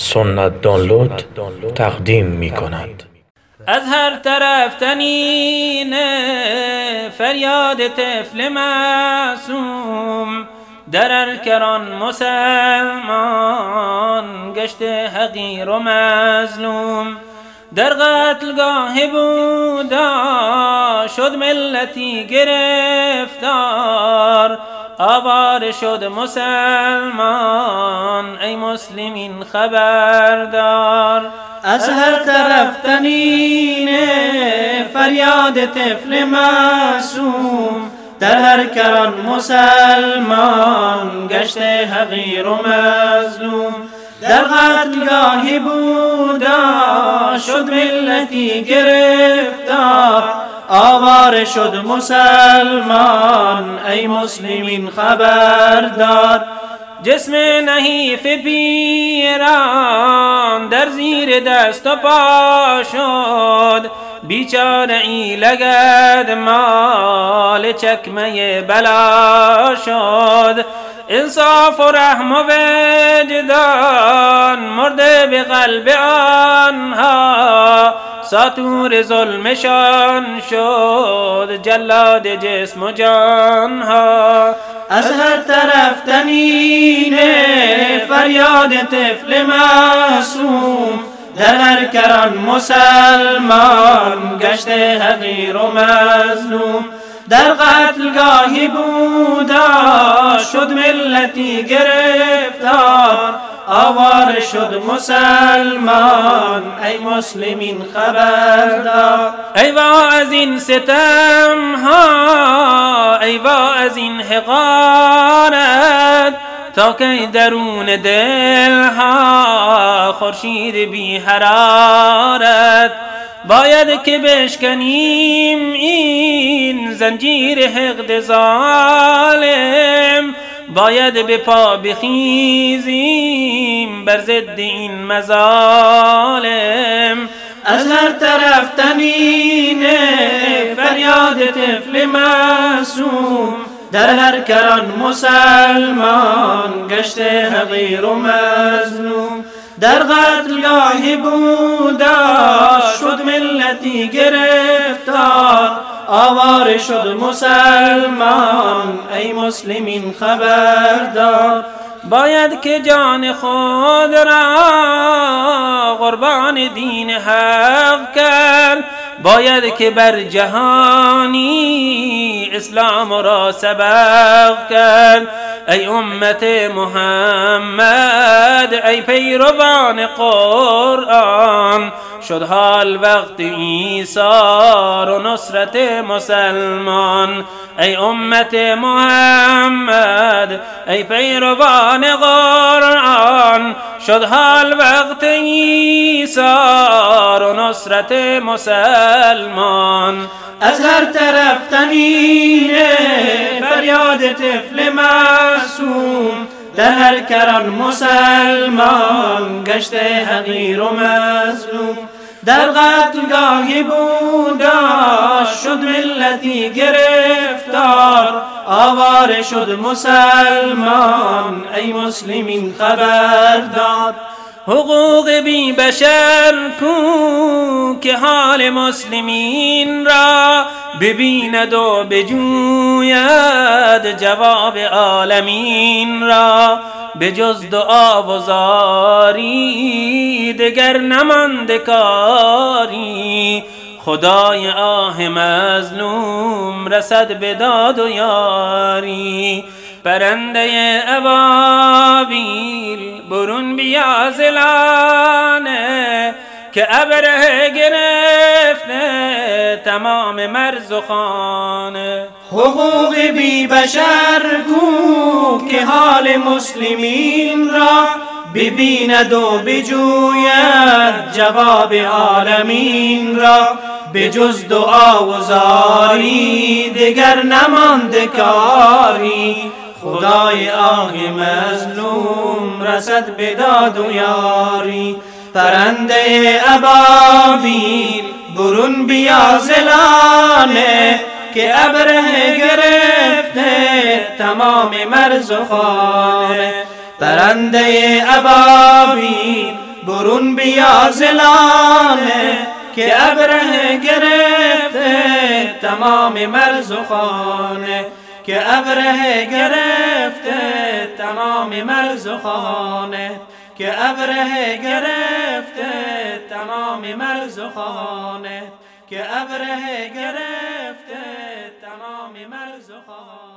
سنت دانلود تقدیم می کند از هر طرف تنین فریاد طفل معصوم در ارکران مسلمان گشت حقیر و مظلوم. در قتلگاه بودا شد ملتی گرفتار. آوار شد مسلمان ای مسلمین خبردار. از هر طرف تنین فریاد طفل معصوم در هر کران مسلمان گشت حقیر و مظلوم. در قتلگاه بودا شد ملتی گرفتار. آوار شد مسلمان ای مسلمین خبردار. جسم نحیف پیران در زیر دست و پا شد. بیچاره ای لگد مال چکمه بلا شد. انصاف و رحم و وجدان مرده به قلب آنها. ساتور ظلمشان شد جلاد جسم و جانها از هر طرف تنین فریاد طفل معصوم در هر کران مسلمان گشت حقیر و مظلوم. در قتلگاهی بودا شد ملتی گرفتار آوار شد مسلمان ای مسلمین خبردار. ای وا از این ستم ها ای وا از این حقارت. تا که درون دل ها خورشید بی حرارت. باید که بشکنیم این زنجیر حقد ظالم. باید به پا بخیزیم بر ضد این مظالم. از هر طرف تنین فریاد طفل معصوم در هر کران مسلمان گشت حقیر و مظلوم. در قتلگاه بودا شد ملتی گرفتار آوار شد مسلمان ای مسلمین خبردار. باید که جان خود را قربان دین حق کرد. باید که بر جهانی اسلام را سبق کرد. ای امت محمد ای پیروان قرآن شد حال وقت ایثار و نصرت مسلمان. ای امت محمد ای پیروان قرآن شد حال وقت ایثار و نصرت مسلمان. از هر طرف تنین فریاد طفل معصوم در کران مسلمان گشت حقیر و مظلوم. در قتلگاه بودا شد ملتی گرفتار. آوار شد مسلمان ای مسلمین خبردار. حقوق بی بشر کو که حال مسلمین را ببیند و بجوید جواب عالمین را به جز دعا و زاری دگر نماند کاری. خدای آه مظلوم رسد به داد و یاری. پرنده ابابیل برون بیا زلانه که ابره گرفته تمام مرز و خانه. حقوق بی بشر کو که حال مسلمین را ببیند و بجوید جواب عالمین را. به جز دعا و زاری دگر نماند کاری. خدای آه مظلوم رسد به داد و یاری. پرنده ابابیل برون بیا زلانه که ابره گرفته تمام مرز و خانه. پرنده ابابیل بیا زلانه که ابره گرفته تمام مرز و خانه. که ابره گرفته تمام مرز و خانه. که ابره گرفته تمام مرز و خانه. که ابره گرفته تمام مرز و خانه.